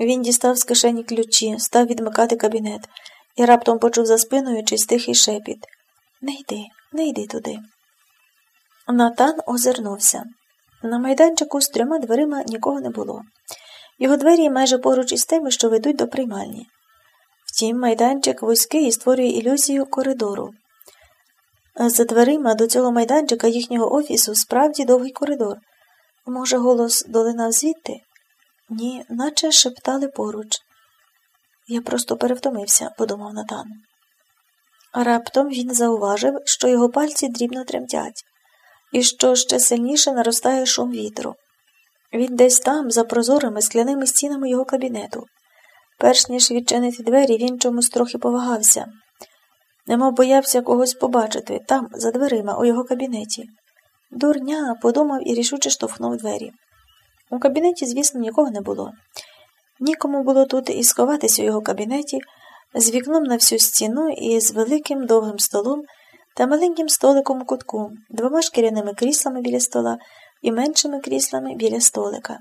Він дістав з кишені ключі, став відмикати кабінет і раптом почув за спиною чийсь тихий шепіт Не йди, не йди туди. Натан озирнувся. На майданчику з трьома дверима нікого не було. Його двері майже поруч із тими, що ведуть до приймальні. Втім, майданчик вузький і створює ілюзію коридору. За дверима до цього майданчика їхнього офісу справді довгий коридор. Може, голос долинав звідти? Ні, наче шептали поруч. Я просто перевтомився, подумав Натан. Раптом він зауважив, що його пальці дрібно тремтять, і що ще сильніше наростає шум вітру. Він десь там, за прозорими скляними стінами його кабінету. Перш ніж відчинити двері, він чомусь трохи повагався, немов боявся когось побачити там, за дверима, у його кабінеті. Дурня, подумав і рішуче штовхнув двері. У кабінеті, звісно, нікого не було. Нікому було тут і сховатись у його кабінеті з вікном на всю стіну і з великим довгим столом та маленьким столиком у кутку, двома шкіряними кріслами біля стола і меншими кріслами біля столика.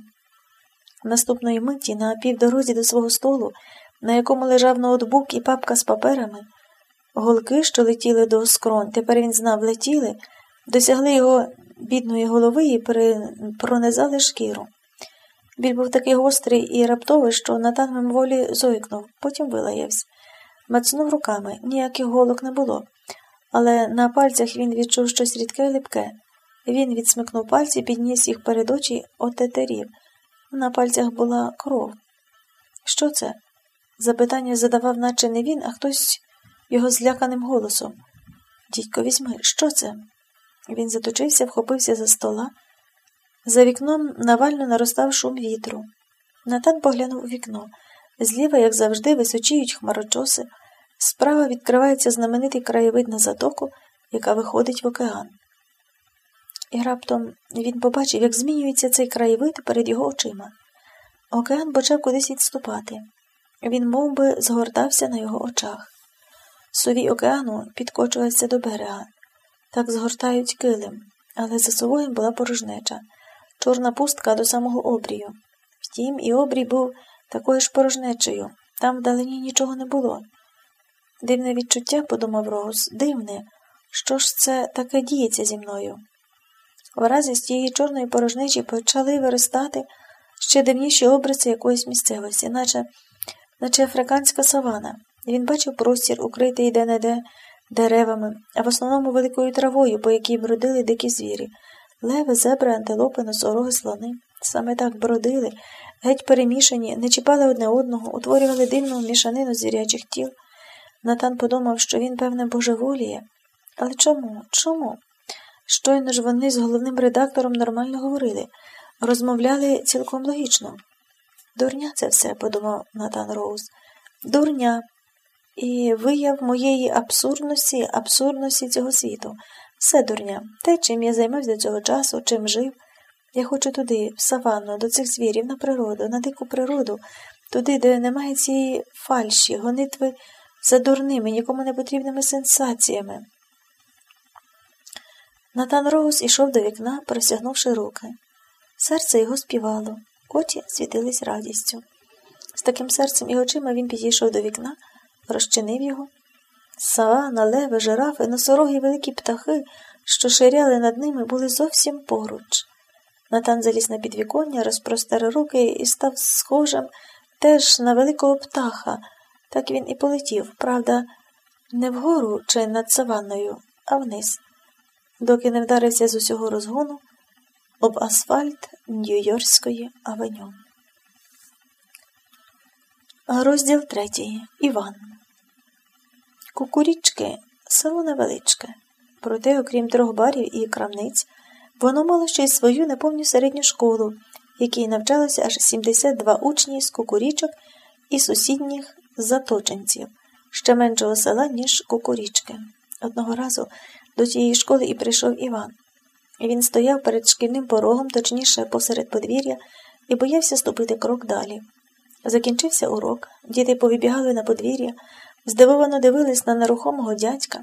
Наступної миті на півдорозі до свого столу, на якому лежав ноутбук і папка з паперами, голки, що летіли до скронь, тепер він знав, летіли, досягли його бідної голови і пронизали шкіру. Біль був такий гострий і раптовий, що Натан мимоволі зойкнув, потім вилаявся. Мацнув руками, ніяких голок не було, але на пальцях він відчув щось рідке і липке. Він відсмикнув пальці, підніс їх перед очі, отетерів. На пальцях була кров. Що це? Запитання задавав, наче не він, а хтось його зляканим голосом. Дідько, візьми, що це? Він заточився, вхопився за стола. За вікном навально наростав шум вітру. Натан поглянув у вікно. Зліва, як завжди, височіють хмарочоси. Справа відкривається знаменитий краєвид на затоку, яка виходить в океан. І раптом він побачив, як змінюється цей краєвид перед його очима. Океан почав кудись відступати. Він мов би, згортався на його очах. Сувій океану підкочувався до берега. Так згортають килим, але за совоєм була порожнеча, чорна пустка до самого обрію. Втім, і обрій був такою ж порожнечею, там вдалині нічого не було. Дивне відчуття, подумав Роуз, дивне, що ж це таке діється зі мною? Врази з тієї чорної порожнечі почали виростати ще дивніші обриси якоїсь місцевості, наче наче африканська савана. Він бачив простір, укритий де-не-де деревами, а в основному великою травою, по якій бродили дикі звірі. Леви, зебри, антилопи, носороги, слони. Саме так бродили, геть перемішані, не чіпали одне одного, утворювали дивну мішанину звірячих тіл. Натан подумав, що він, певне, божеволіє. Але чому? Чому? Щойно ж вони з головним редактором нормально говорили, розмовляли цілком логічно. Дурня це все, подумав Натан Роуз. Дурня. І вияв моєї абсурдності, абсурдності цього світу. Все дурня. Те, чим я займався цього часу, чим жив. Я хочу туди, в саванну, до цих звірів, на природу, на дику природу, туди, де немає цієї фальші, гонитви за дурними, нікому не потрібними сенсаціями. Натан Роуз ішов до вікна, простягнувши руки. Серце його співало, очі світились радістю. З таким серцем і очима він підійшов до вікна, розчинив його. Саана, леви, жирафи, носороги великі птахи, що ширяли над ними, були зовсім поруч. Натан заліз на підвіконня, розпростер руки і став схожим теж на великого птаха. Так він і полетів, правда, не вгору чи над саванною, а вниз доки не вдарився з усього розгону об асфальт Нью-Йоркської авеню. Розділ третій. Іван. Кукурічки село невеличке. Проте, окрім трьох барів і крамниць, воно мало ще й свою неповню середню школу, в якій навчалося аж 72 учні з кукурічок і сусідніх заточенців, ще меншого села, ніж кукурічки. Одного разу до тієї школи і прийшов Іван. Він стояв перед шкільним порогом, точніше, посеред подвір'я, і боявся ступити крок далі. Закінчився урок, діти повибігали на подвір'я, здивовано дивились на нерухомого дядька,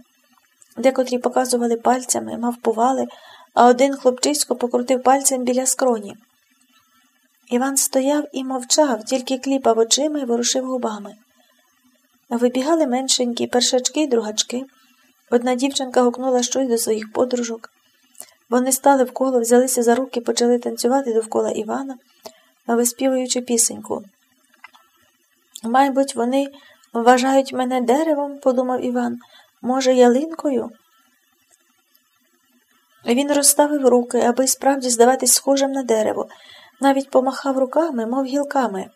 декотрі показували пальцями, мавпували, а один хлопчисько покрутив пальцем біля скроні. Іван стояв і мовчав, тільки кліпав очима і ворушив губами. Вибігали меншенькі першачки й другачки. Одна дівчинка гукнула щось до своїх подружок. Вони стали вколо, взялися за руки, почали танцювати довкола Івана, виспівуючи пісеньку. Майбуть, вони вважають мене деревом, подумав Іван, може, ялинкою? Він розставив руки, аби справді здаватись схожим на дерево, навіть помахав руками, мов гілками.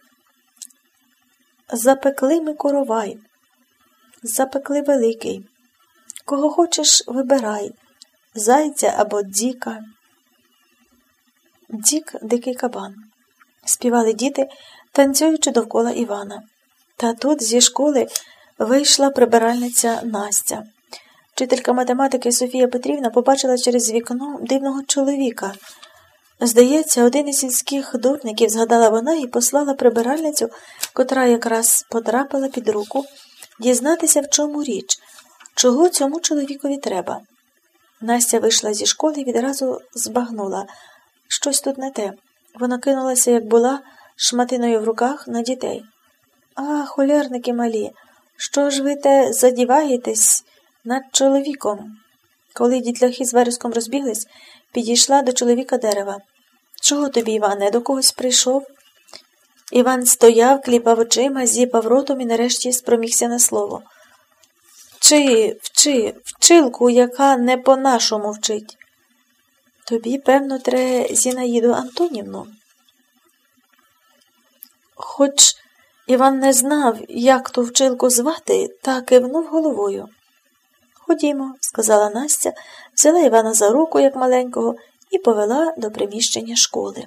Запекли ми коровай, запекли великий. Кого хочеш, вибирай зайця або дзіка. Дзік дикий кабан. Співали діти, танцюючи довкола Івана. Та тут зі школи вийшла прибиральниця Настя. Вчителька математики Софія Петрівна побачила через вікно дивного чоловіка. Здається, один із сільських дурників згадала вона і послала прибиральницю, котра якраз потрапила під руку, дізнатися, в чому річ, чого цьому чоловікові треба. Настя вийшла зі школи і відразу збагнула щось тут не те. Вона кинулася, як була, шматиною в руках на дітей. А, холярники малі, що ж ви те задіваєтесь над чоловіком? Коли дітляхи з вереском розбіглись, підійшла до чоловіка дерева. Чого тобі, Іване, до когось прийшов? Іван стояв, кліпав очима, зіпав ротом і нарешті спромігся на слово. Вчи, вчи, вчилку, яка не по-нашому вчить. Тобі, певно, тре Зінаїду Антонівну. Хоч Іван не знав, як ту вчилку звати, та кивнув головою. Ходімо, сказала Настя, взяла Івана за руку, як маленького, і повела до приміщення школи.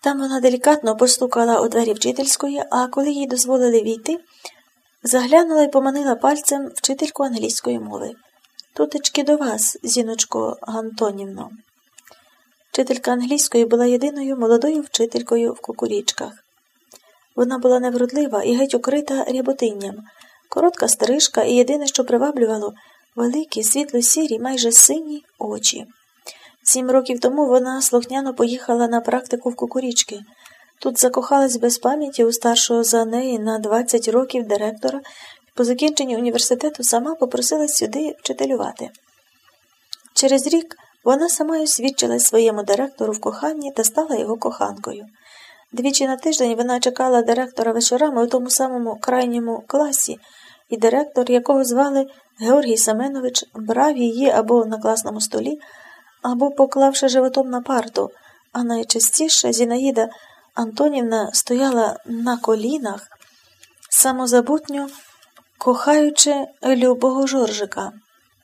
Там вона делікатно постукала у двері вчительської, а коли їй дозволили війти, заглянула і поманила пальцем вчительку англійської мови. Тутечки до вас, зіночко Антонівно. Вчителька англійської була єдиною молодою вчителькою в кукурічках. Вона була невродлива і геть укрита ряботинням, коротка стрижка і єдине, що приваблювало, великі, світло сірі, майже сині очі. Сім років тому вона слухняно поїхала на практику в кукурічки. Тут закохалась без пам'яті у старшого за неї на 20 років директора і по закінченні університету сама попросилась сюди вчителювати. Через рік вона сама освідчилась своєму директору в коханні та стала його коханкою. Двічі на тиждень вона чекала директора вечорами у тому самому крайньому класі, і директор, якого звали Георгій Семенович, брав її або на класному столі, або поклавши животом на парту, а найчастіше Зінаїда Антонівна стояла на колінах, самозабутньо кохаючи любого жоржика.